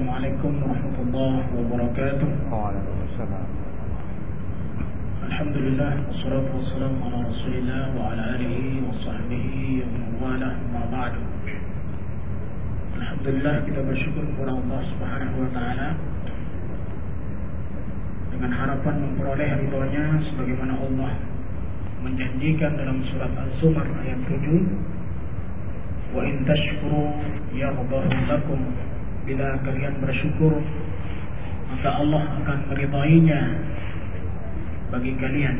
السلام عليكم ورحمة الله وبركاته وعليكم السلام الحمد لله والصلاة والسلام على رسول الله وعلى آله وصحبه ومن والاه ما بعد الحمد لله كتاب الشكر من الله سبحانه وتعالى من dengan harapan memperoleh ridhonya sebagaimana Allah الله. من surat Az-Zumar الزمر 7 wa وإن تشكروا yaghfir لكم bila kalian bersyukur maka Allah akan meridainya bagi kalian.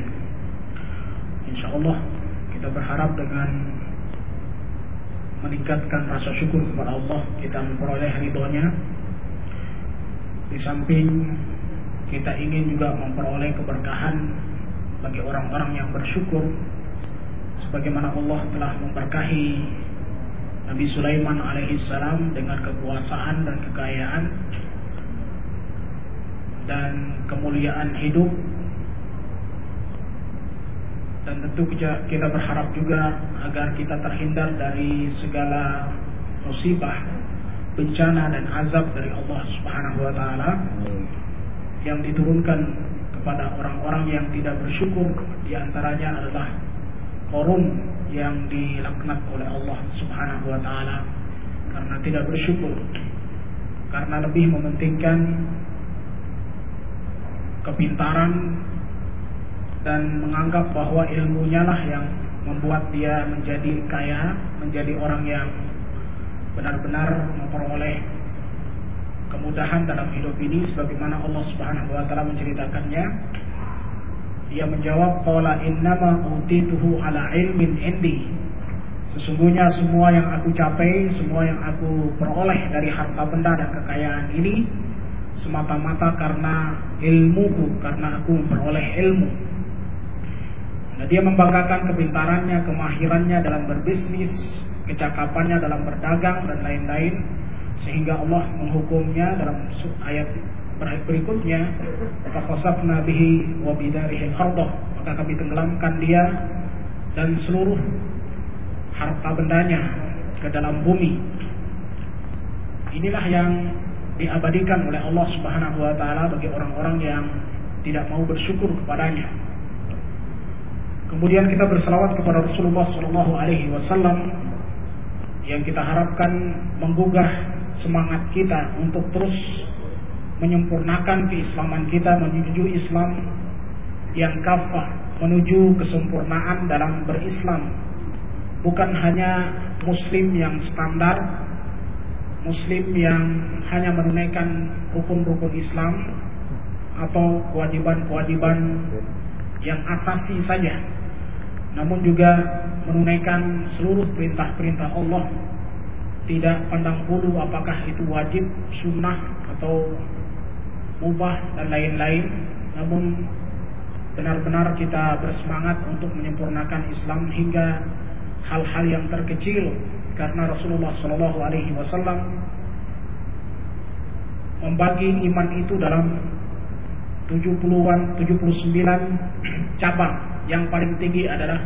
Insyaallah kita berharap dengan meningkatkan rasa syukur kepada Allah kita memperoleh ridhonya. Di samping kita ingin juga memperoleh keberkahan bagi orang-orang yang bersyukur sebagaimana Allah telah memberkahi Nabi Sulaiman alaihissalam dengan kekuasaan dan kekayaan dan kemuliaan hidup. Dan tentu kita berharap juga agar kita terhindar dari segala musibah, bencana dan azab dari Allah Subhanahu wa taala yang diturunkan kepada orang-orang yang tidak bersyukur di antaranya adalah korun yang dilaknat oleh Allah Subhanahu wa taala karena tidak bersyukur karena lebih mementingkan kepintaran dan menganggap bahwa ilmunya lah yang membuat dia menjadi kaya, menjadi orang yang benar-benar memperoleh kemudahan dalam hidup ini sebagaimana Allah Subhanahu wa taala menceritakannya. Dia menjawab qala innama utituhu ala ilmin indi. Sesungguhnya semua yang aku capai, semua yang aku peroleh dari harta benda dan kekayaan ini semata-mata karena ilmuku, karena aku memperoleh ilmu. Nah, dia membanggakan kepintarannya, kemahirannya dalam berbisnis, kecakapannya dalam berdagang dan lain-lain sehingga Allah menghukumnya dalam ayat berikutnya faqasafna bihi wa bidarihi maka kami tenggelamkan dia dan seluruh harta bendanya ke dalam bumi. Inilah yang diabadikan oleh Allah Subhanahu wa taala bagi orang-orang yang tidak mau bersyukur kepadanya. Kemudian kita berselawat kepada Rasulullah Shallallahu Alaihi Wasallam yang kita harapkan menggugah semangat kita untuk terus menyempurnakan keislaman kita menuju Islam yang kafah, menuju kesempurnaan dalam berislam. Bukan hanya Muslim yang standar, Muslim yang hanya menunaikan rukun-rukun Islam atau kewajiban-kewajiban yang asasi saja, namun juga menunaikan seluruh perintah-perintah Allah tidak pandang bulu apakah itu wajib, sunnah atau mubah dan lain-lain. Namun benar-benar kita bersemangat untuk menyempurnakan Islam hingga hal-hal yang terkecil. Karena Rasulullah Shallallahu Alaihi Wasallam membagi iman itu dalam 70-an 79 cabang. Yang paling tinggi adalah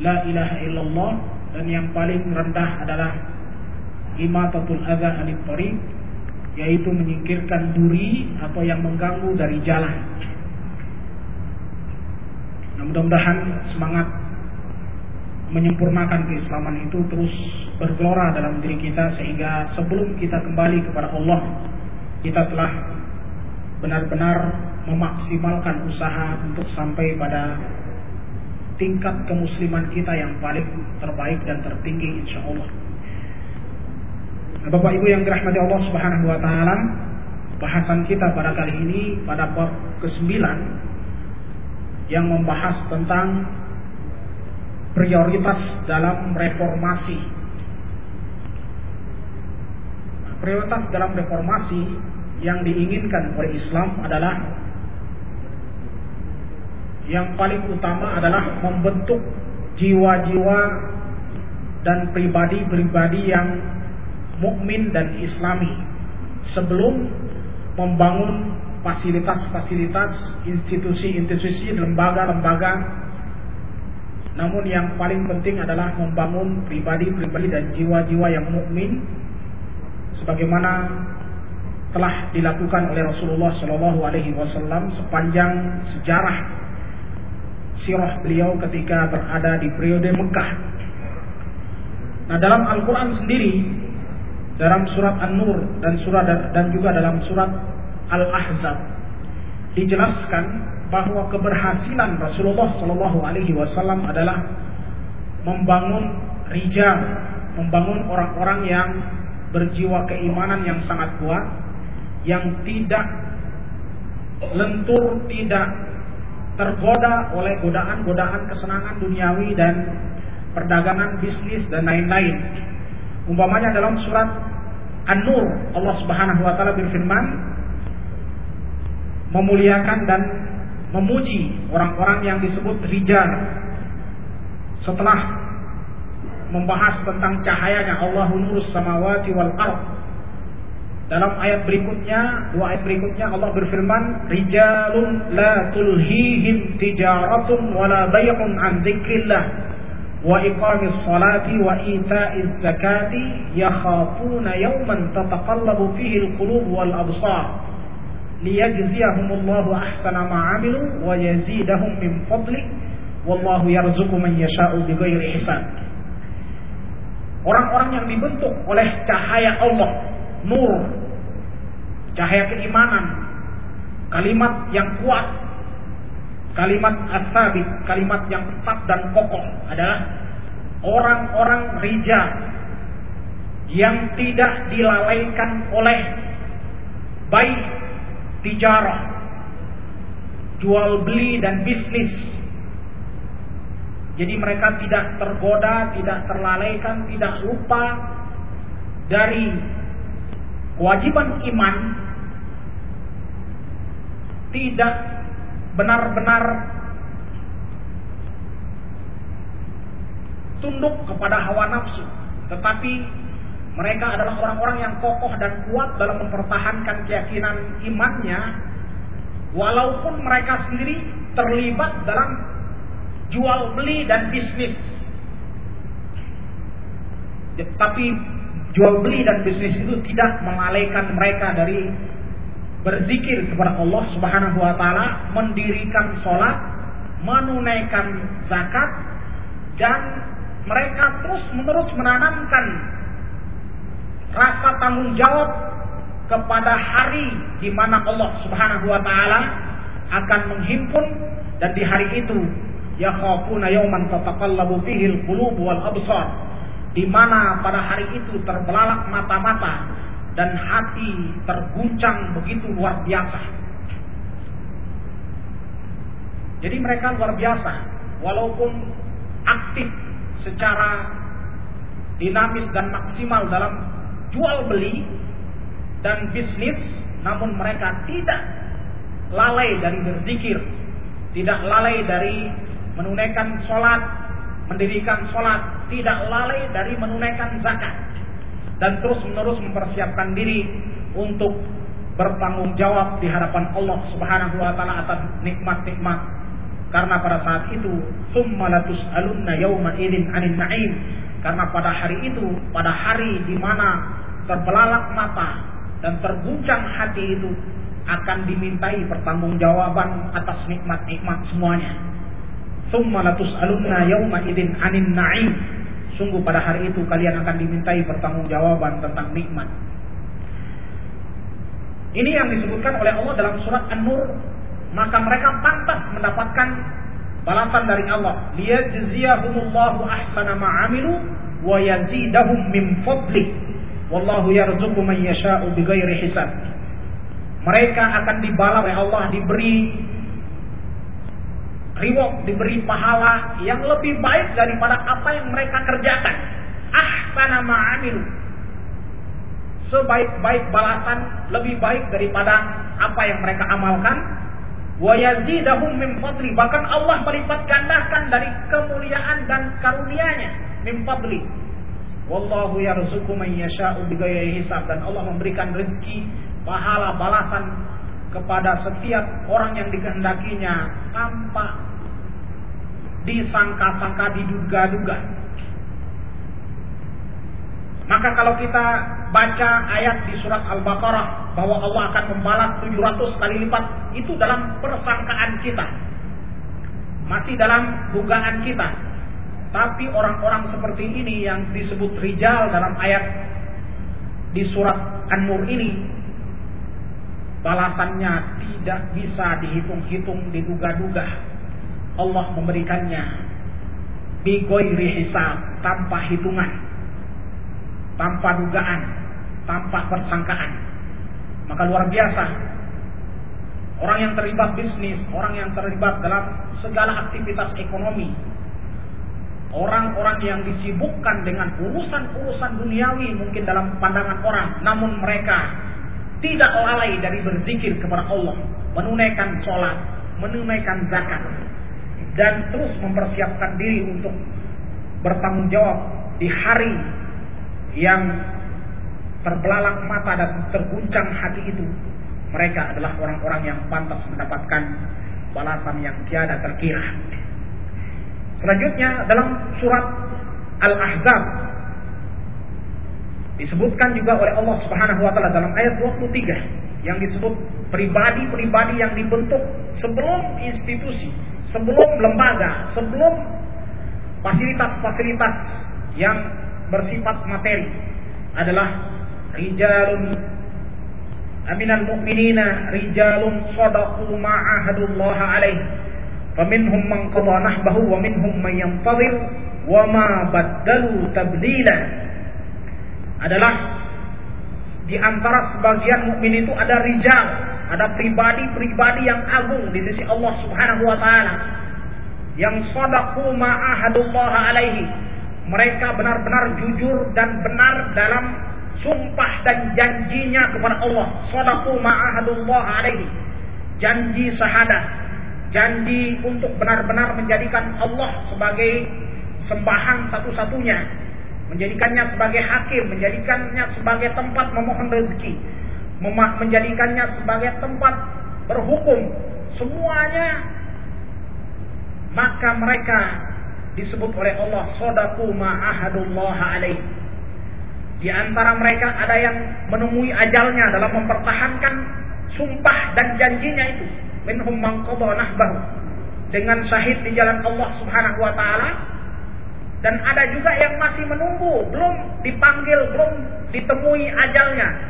La ilaha illallah dan yang paling rendah adalah imatatul adha anit tariq yaitu menyingkirkan duri atau yang mengganggu dari jalan. Nah, mudah-mudahan semangat menyempurnakan keislaman itu terus bergelora dalam diri kita sehingga sebelum kita kembali kepada Allah kita telah benar-benar memaksimalkan usaha untuk sampai pada tingkat kemusliman kita yang paling terbaik dan tertinggi insya Allah. Bapak Ibu yang dirahmati Allah Subhanahu wa taala, bahasan kita pada kali ini pada bab ke-9 yang membahas tentang prioritas dalam reformasi. Prioritas dalam reformasi yang diinginkan oleh Islam adalah yang paling utama adalah membentuk jiwa-jiwa dan pribadi-pribadi yang mukmin dan islami sebelum membangun fasilitas-fasilitas, institusi-institusi, lembaga-lembaga. Namun yang paling penting adalah membangun pribadi-pribadi dan jiwa-jiwa yang mukmin sebagaimana telah dilakukan oleh Rasulullah Shallallahu Alaihi Wasallam sepanjang sejarah sirah beliau ketika berada di periode Mekah. Nah dalam Al-Quran sendiri, dalam surat An-Nur dan surat dan juga dalam surat Al-Ahzab dijelaskan bahwa keberhasilan Rasulullah Shallallahu Alaihi Wasallam adalah membangun rijal, membangun orang-orang yang berjiwa keimanan yang sangat kuat, yang tidak lentur, tidak tergoda oleh godaan-godaan kesenangan duniawi dan perdagangan bisnis dan lain-lain. Umpamanya dalam surat An-Nur Allah Subhanahu wa taala berfirman memuliakan dan memuji orang-orang yang disebut rijal setelah membahas tentang cahayanya Allahu nurus samawati wal ard. Dalam ayat berikutnya, dua ayat berikutnya Allah berfirman, "Rijalun la tulhihim tijaratun wala bay'un an dzikrillah wa iqamis salati wa ita'iz zakati yakhafuna yawman tataqallabu fihi al-qulub wal absar." liyajziyahumullahu ahsana ma 'amilu wa yazidahum min fadli wallahu yarzuqu Orang-orang yang dibentuk oleh cahaya Allah, nur, cahaya keimanan, kalimat yang kuat, kalimat asabit, kalimat yang tetap dan kokoh adalah orang-orang rijal yang tidak dilalaikan oleh baik tijarah, jual beli dan bisnis. Jadi mereka tidak tergoda, tidak terlalaikan, tidak lupa dari kewajiban iman, tidak benar-benar tunduk kepada hawa nafsu, tetapi mereka adalah orang-orang yang kokoh dan kuat dalam mempertahankan keyakinan imannya, walaupun mereka sendiri terlibat dalam jual beli dan bisnis. Tapi jual beli dan bisnis itu tidak mengalaikan mereka dari berzikir kepada Allah Subhanahu wa taala, mendirikan sholat, menunaikan zakat dan mereka terus-menerus menanamkan rasa tanggung jawab kepada hari di mana Allah Subhanahu wa taala akan menghimpun. Dan di hari itu yakhafuna yawman tataqallabu fihi al-qulub wal absar di mana pada hari itu terbelalak mata-mata dan hati terguncang begitu luar biasa. Jadi mereka luar biasa walaupun aktif secara dinamis dan maksimal dalam jual beli dan bisnis namun mereka tidak lalai dari berzikir, tidak lalai dari menunaikan sholat, mendirikan sholat, tidak lalai dari menunaikan zakat, dan terus menerus mempersiapkan diri untuk bertanggung jawab di hadapan Allah Subhanahu wa taala atas nikmat-nikmat. Karena pada saat itu summa alunna yauma idzin 'anil na'im. Karena pada hari itu, pada hari di mana terbelalak mata dan terguncang hati itu akan dimintai pertanggungjawaban atas nikmat-nikmat semuanya. Summa latus'alunna yawma idin anin na'im. Sungguh pada hari itu kalian akan dimintai pertanggungjawaban tentang nikmat. Ini yang disebutkan oleh Allah dalam surat An-Nur. Maka mereka pantas mendapatkan balasan dari Allah. Liyajziyahumullahu ahsana ma'amilu wa yazidahum min fadli. Wallahu yarzuqu man yasha'u bighairi hisab. Mereka akan dibalas oleh Allah diberi reward, diberi pahala yang lebih baik daripada apa yang mereka kerjakan. Ahsana ma'amilu. Sebaik-baik balasan lebih baik daripada apa yang mereka amalkan. Wa yazidahum min fadli. Bahkan Allah melipat gandakan dari kemuliaan dan karunia-Nya min fadli. Wallahu yarzuqu man yasha'u bighairi hisab dan Allah memberikan rezeki pahala balasan kepada setiap orang yang dikehendakinya tanpa disangka-sangka, diduga-duga. Maka kalau kita baca ayat di surat Al-Baqarah bahwa Allah akan membalas 700 kali lipat itu dalam persangkaan kita. Masih dalam dugaan kita. Tapi orang-orang seperti ini yang disebut rijal dalam ayat di surat An-Nur ini balasannya tidak bisa dihitung-hitung, diduga-duga. Allah memberikannya bigoiri hisab tanpa hitungan, tanpa dugaan, tanpa persangkaan. Maka luar biasa. Orang yang terlibat bisnis, orang yang terlibat dalam segala aktivitas ekonomi, orang-orang yang disibukkan dengan urusan-urusan duniawi mungkin dalam pandangan orang, namun mereka tidak lalai dari berzikir kepada Allah, menunaikan sholat, menunaikan zakat, dan terus mempersiapkan diri untuk bertanggung jawab di hari yang terbelalak mata dan terguncang hati itu. Mereka adalah orang-orang yang pantas mendapatkan balasan yang tiada terkira. Selanjutnya dalam surat Al-Ahzab disebutkan juga oleh Allah Subhanahu wa taala dalam ayat 23 yang disebut pribadi-pribadi yang dibentuk sebelum institusi, sebelum lembaga, sebelum fasilitas-fasilitas yang bersifat materi adalah rijalun aminal mu'minina rijalun sadaqu ma'ahadullah alaihi Faminhum man qadha nahbahu wa minhum man yantazir wa ma baddalu tabdila. Adalah di antara sebagian mukmin itu ada rijal, ada pribadi-pribadi yang agung di sisi Allah Subhanahu wa taala. Yang sadaqu ma'ahadullah alaihi. Mereka benar-benar jujur dan benar dalam sumpah dan janjinya kepada Allah. Sadaqu ma'ahadullah alaihi. Janji syahadat janji untuk benar-benar menjadikan Allah sebagai sembahan satu-satunya, menjadikannya sebagai hakim, menjadikannya sebagai tempat memohon rezeki, menjadikannya sebagai tempat berhukum, semuanya maka mereka disebut oleh Allah sodaku ma'ahadullah alaih. Di antara mereka ada yang menemui ajalnya dalam mempertahankan sumpah dan janjinya itu. Minhum man nahbahu. Dengan syahid di jalan Allah Subhanahu wa taala. Dan ada juga yang masih menunggu belum dipanggil belum ditemui ajalnya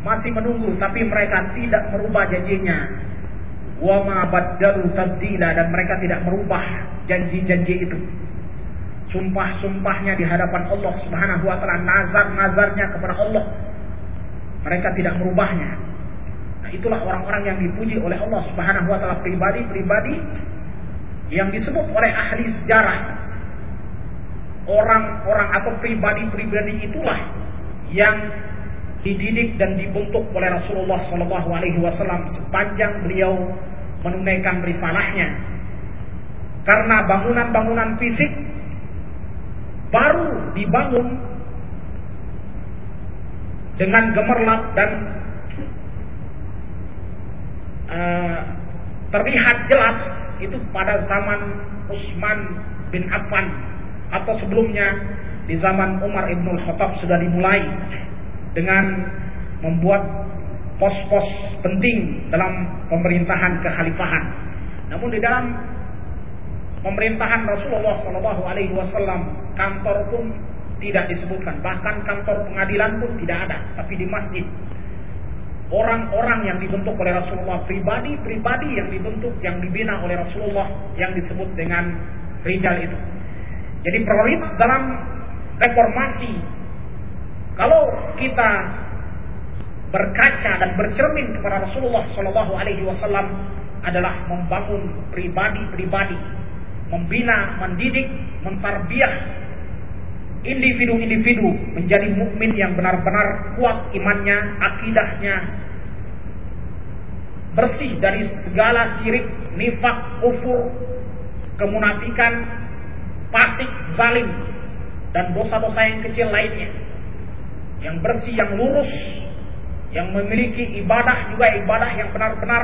masih menunggu tapi mereka tidak merubah janjinya. Wa ma baddalu tabdila dan mereka tidak merubah janji-janji itu. Sumpah-sumpahnya di hadapan Allah Subhanahu wa taala nazar-nazarnya kepada Allah. Mereka tidak merubahnya. Nah, itulah orang-orang yang dipuji oleh Allah Subhanahu wa taala pribadi-pribadi yang disebut oleh ahli sejarah. Orang-orang atau pribadi-pribadi itulah yang dididik dan dibentuk oleh Rasulullah Shallallahu Alaihi Wasallam sepanjang beliau menunaikan risalahnya. Karena bangunan-bangunan fisik baru dibangun dengan gemerlap dan Eh, terlihat jelas itu pada zaman Utsman bin Affan atau sebelumnya di zaman Umar ibn Khattab sudah dimulai dengan membuat pos-pos penting dalam pemerintahan kekhalifahan. Namun di dalam pemerintahan Rasulullah Shallallahu Alaihi Wasallam kantor pun tidak disebutkan, bahkan kantor pengadilan pun tidak ada, tapi di masjid orang-orang yang dibentuk oleh Rasulullah, pribadi-pribadi yang dibentuk, yang dibina oleh Rasulullah yang disebut dengan rijal itu. Jadi prioritas dalam reformasi, kalau kita berkaca dan bercermin kepada Rasulullah Shallallahu Alaihi Wasallam adalah membangun pribadi-pribadi, membina, mendidik, mentarbiah individu-individu menjadi mukmin yang benar-benar kuat imannya, akidahnya, bersih dari segala sirik, nifak, kufur, kemunafikan, fasik, zalim, dan dosa-dosa yang kecil lainnya. Yang bersih, yang lurus, yang memiliki ibadah juga ibadah yang benar-benar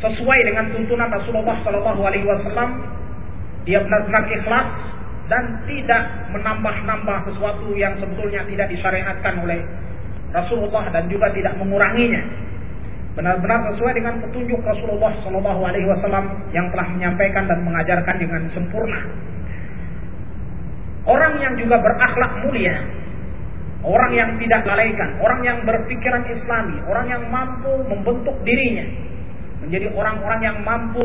sesuai dengan tuntunan Rasulullah Shallallahu Alaihi Wasallam. Dia benar-benar ikhlas dan tidak menambah-nambah sesuatu yang sebetulnya tidak disyariatkan oleh Rasulullah dan juga tidak menguranginya. Benar-benar sesuai dengan petunjuk Rasulullah Shallallahu Alaihi Wasallam yang telah menyampaikan dan mengajarkan dengan sempurna. Orang yang juga berakhlak mulia, orang yang tidak lalaikan, orang yang berpikiran Islami, orang yang mampu membentuk dirinya menjadi orang-orang yang mampu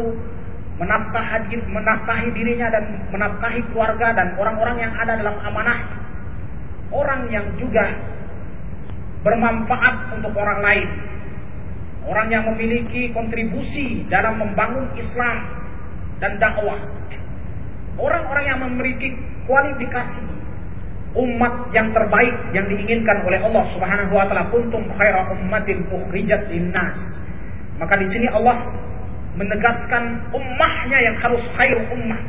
menafkahi, menafkahi dirinya dan menafkahi keluarga dan orang-orang yang ada dalam amanah. Orang yang juga bermanfaat untuk orang lain. Orang yang memiliki kontribusi dalam membangun Islam dan dakwah. Orang-orang yang memiliki kualifikasi umat yang terbaik yang diinginkan oleh Allah Subhanahu wa taala kuntum khaira ummatin ukhrijat linnas. Maka di sini Allah menegaskan ummahnya yang harus khair ummah.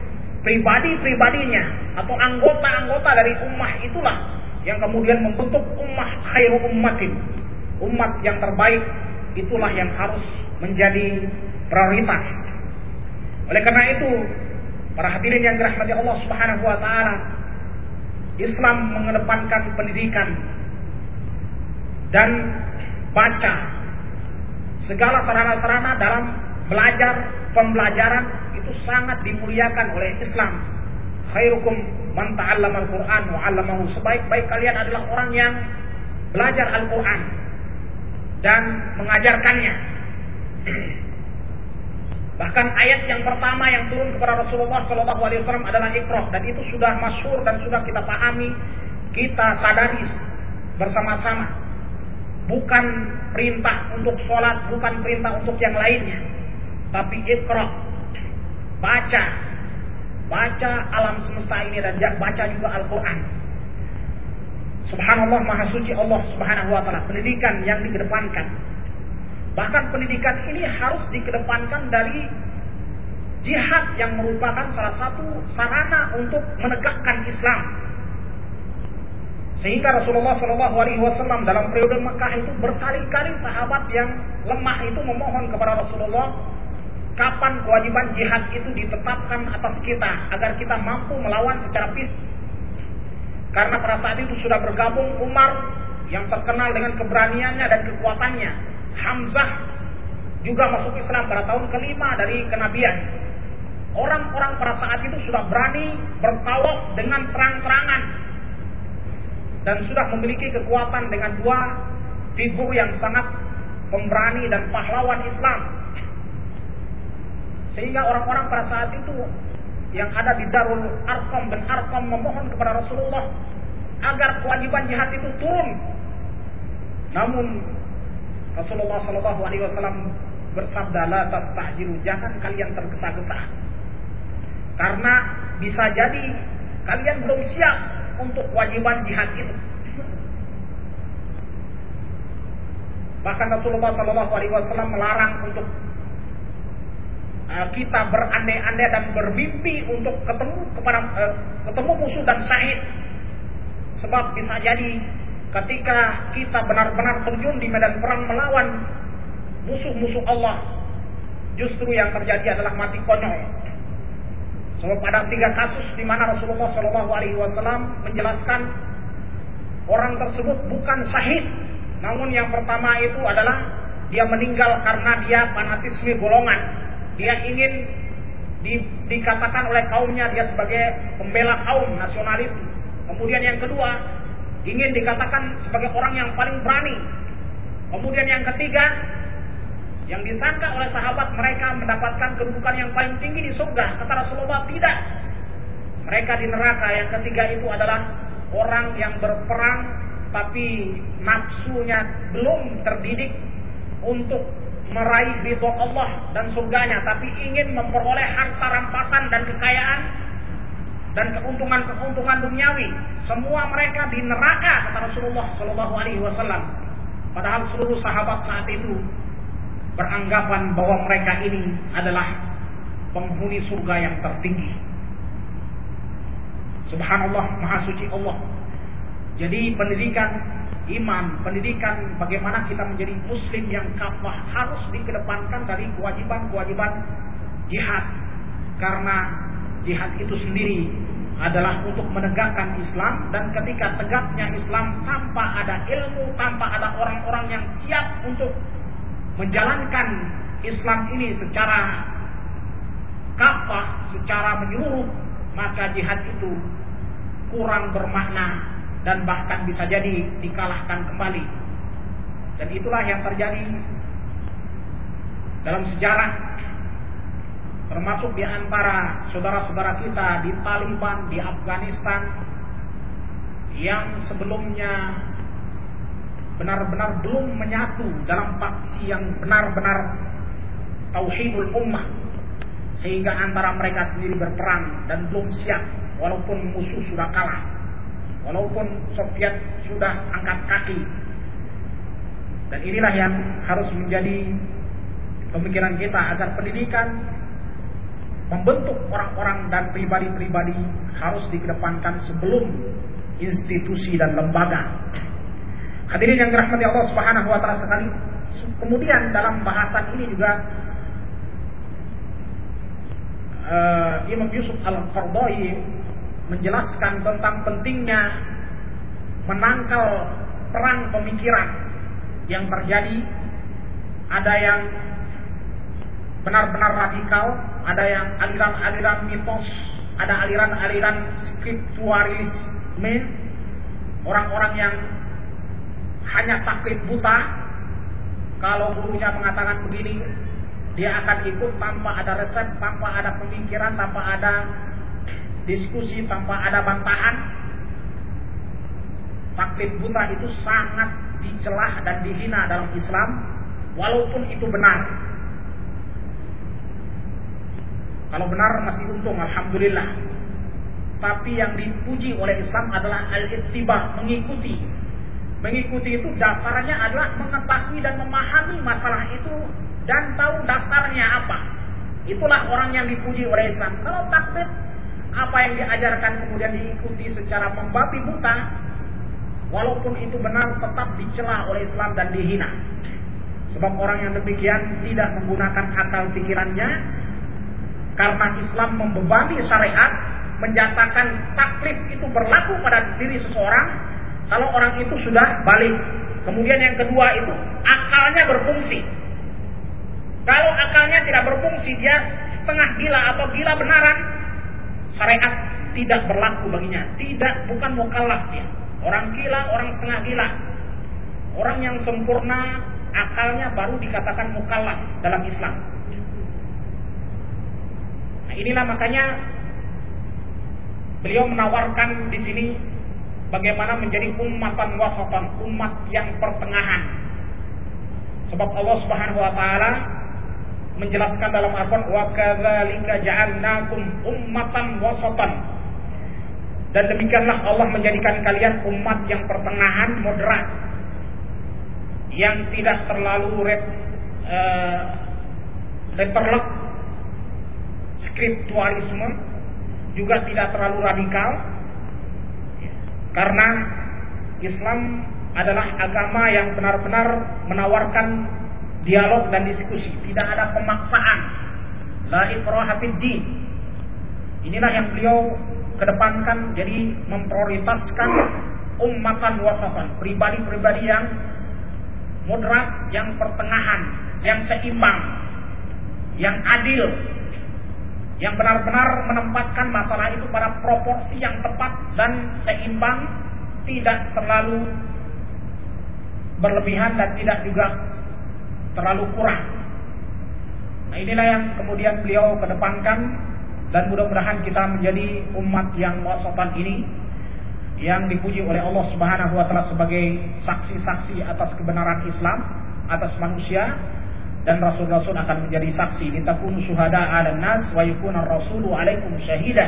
Pribadi-pribadinya atau anggota-anggota dari ummah itulah yang kemudian membentuk ummah khair ummatin. Umat yang terbaik itulah yang harus menjadi prioritas. Oleh karena itu, para hadirin yang dirahmati Allah Subhanahu wa taala, Islam mengedepankan pendidikan dan baca segala sarana-sarana dalam belajar pembelajaran itu sangat dimuliakan oleh Islam. Khairukum man ta'allama al-Qur'an wa 'allamahu. Sebaik-baik kalian adalah orang yang belajar Al-Qur'an dan mengajarkannya. Bahkan ayat yang pertama yang turun kepada Rasulullah Shallallahu Alaihi Wasallam adalah Iqra dan itu sudah masyhur dan sudah kita pahami, kita sadari bersama-sama. Bukan perintah untuk sholat, bukan perintah untuk yang lainnya tapi ikra baca baca alam semesta ini dan baca juga Al-Quran. Subhanallah Maha Suci Allah Subhanahu Wa Taala pendidikan yang dikedepankan bahkan pendidikan ini harus dikedepankan dari jihad yang merupakan salah satu sarana untuk menegakkan Islam sehingga Rasulullah Shallallahu Alaihi Wasallam dalam periode Mekah itu berkali-kali sahabat yang lemah itu memohon kepada Rasulullah kapan kewajiban jihad itu ditetapkan atas kita agar kita mampu melawan secara fisik. Karena pada saat itu sudah bergabung Umar yang terkenal dengan keberaniannya dan kekuatannya. Hamzah juga masuk Islam pada tahun kelima dari kenabian. Orang-orang pada saat itu sudah berani bertawaf dengan terang-terangan dan sudah memiliki kekuatan dengan dua figur yang sangat pemberani dan pahlawan Islam sehingga orang-orang pada saat itu yang ada di Darul Arqam dan Arqam memohon kepada Rasulullah agar kewajiban jihad itu turun. Namun Rasulullah Shallallahu Alaihi Wasallam bersabda la tastahjilu jangan kalian tergesa-gesa karena bisa jadi kalian belum siap untuk kewajiban jihad itu. Bahkan Rasulullah Shallallahu Alaihi Wasallam melarang untuk Eh, kita berandai-andai dan bermimpi untuk ketemu kepada uh, ketemu musuh dan syahid. Sebab bisa jadi ketika kita benar-benar terjun di medan perang melawan musuh-musuh Allah, justru yang terjadi adalah mati konyol. Sebab pada tiga kasus di mana Rasulullah Shallallahu Alaihi Wasallam menjelaskan orang tersebut bukan syahid, namun yang pertama itu adalah dia meninggal karena dia fanatisme golongan dia ingin di, dikatakan oleh kaumnya dia sebagai pembela kaum nasionalis. Kemudian yang kedua, ingin dikatakan sebagai orang yang paling berani. Kemudian yang ketiga, yang disangka oleh sahabat mereka mendapatkan kedudukan yang paling tinggi di surga. Kata Rasulullah, tidak. Mereka di neraka. Yang ketiga itu adalah orang yang berperang tapi nafsunya belum terdidik untuk meraih ridho Allah dan surganya, tapi ingin memperoleh harta rampasan dan kekayaan dan keuntungan-keuntungan duniawi. Semua mereka di neraka kata Rasulullah Shallallahu Alaihi Wasallam. Padahal seluruh sahabat saat itu beranggapan bahwa mereka ini adalah penghuni surga yang tertinggi. Subhanallah, Maha Suci Allah. Jadi pendidikan iman, pendidikan, bagaimana kita menjadi muslim yang kafah harus dikedepankan dari kewajiban-kewajiban jihad. Karena jihad itu sendiri adalah untuk menegakkan Islam dan ketika tegaknya Islam tanpa ada ilmu, tanpa ada orang-orang yang siap untuk menjalankan Islam ini secara kafah, secara menyeluruh, maka jihad itu kurang bermakna dan bahkan bisa jadi dikalahkan kembali. Dan itulah yang terjadi dalam sejarah termasuk di antara saudara-saudara kita di Taliban, di Afghanistan yang sebelumnya benar-benar belum menyatu dalam faksi yang benar-benar tauhidul ummah sehingga antara mereka sendiri berperang dan belum siap walaupun musuh sudah kalah walaupun Soviet sudah angkat kaki. Dan inilah yang harus menjadi pemikiran kita agar pendidikan membentuk orang-orang dan pribadi-pribadi harus dikedepankan sebelum institusi dan lembaga. Hadirin yang dirahmati Allah Subhanahu wa taala sekali. Kemudian dalam bahasan ini juga uh, Imam Yusuf Al-Qardawi menjelaskan tentang pentingnya menangkal perang pemikiran yang terjadi ada yang benar-benar radikal, ada yang aliran-aliran mitos, ada aliran-aliran skriptualisme, orang-orang yang hanya taklid buta. Kalau gurunya mengatakan begini, dia akan ikut tanpa ada resep, tanpa ada pemikiran, tanpa ada diskusi, tanpa ada bantahan. Taklid buta itu sangat dicelah dan dihina dalam Islam, walaupun itu benar. Kalau benar masih untung, alhamdulillah. Tapi yang dipuji oleh Islam adalah al-ittiba, mengikuti. Mengikuti itu dasarnya adalah mengetahui dan memahami masalah itu dan tahu dasarnya apa. Itulah orang yang dipuji oleh Islam. Kalau takdir apa yang diajarkan kemudian diikuti secara membabi buta, walaupun itu benar tetap dicela oleh Islam dan dihina. Sebab orang yang demikian tidak menggunakan akal pikirannya, karena Islam membebani syariat, menyatakan taklif itu berlaku pada diri seseorang kalau orang itu sudah balik. Kemudian yang kedua itu akalnya berfungsi. Kalau akalnya tidak berfungsi, dia setengah gila atau gila benaran, syariat tidak berlaku baginya. Tidak, bukan mukallaf dia. Orang gila, orang setengah gila. Orang yang sempurna akalnya baru dikatakan mukallaf dalam Islam inilah makanya beliau menawarkan di sini bagaimana menjadi ummatan wasatan, umat yang pertengahan. Sebab Allah Subhanahu wa taala menjelaskan dalam Al-Qur'an wa kadzalika ja'alnakum ummatan wasatan. Dan demikianlah Allah menjadikan kalian umat yang pertengahan, moderat. Yang tidak terlalu red, uh, skriptualisme juga tidak terlalu radikal karena Islam adalah agama yang benar-benar menawarkan dialog dan diskusi, tidak ada pemaksaan. La ikraha din. Inilah yang beliau kedepankan jadi memprioritaskan ummatan wasafan, pribadi-pribadi yang moderat, yang pertengahan, yang seimbang, yang adil, yang benar-benar menempatkan masalah itu pada proporsi yang tepat dan seimbang, tidak terlalu berlebihan dan tidak juga terlalu kurang. Nah inilah yang kemudian beliau kedepankan dan mudah-mudahan kita menjadi umat yang wasatan ini yang dipuji oleh Allah Subhanahu wa taala sebagai saksi-saksi atas kebenaran Islam atas manusia dan rasul-rasul akan menjadi saksi. Litakunu syuhada 'alan nas wa yakuna rasulu 'alaikum syahida.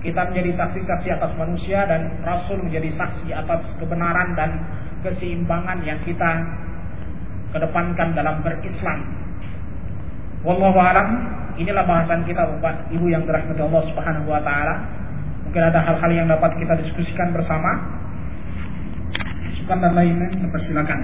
Kita menjadi saksi-saksi atas manusia dan rasul menjadi saksi atas kebenaran dan keseimbangan yang kita kedepankan dalam berislam. Wallahu alam. Inilah bahasan kita Bapak Ibu yang dirahmati Allah Subhanahu wa taala. Mungkin ada hal-hal yang dapat kita diskusikan bersama. Sukan dan lainnya, persilakan.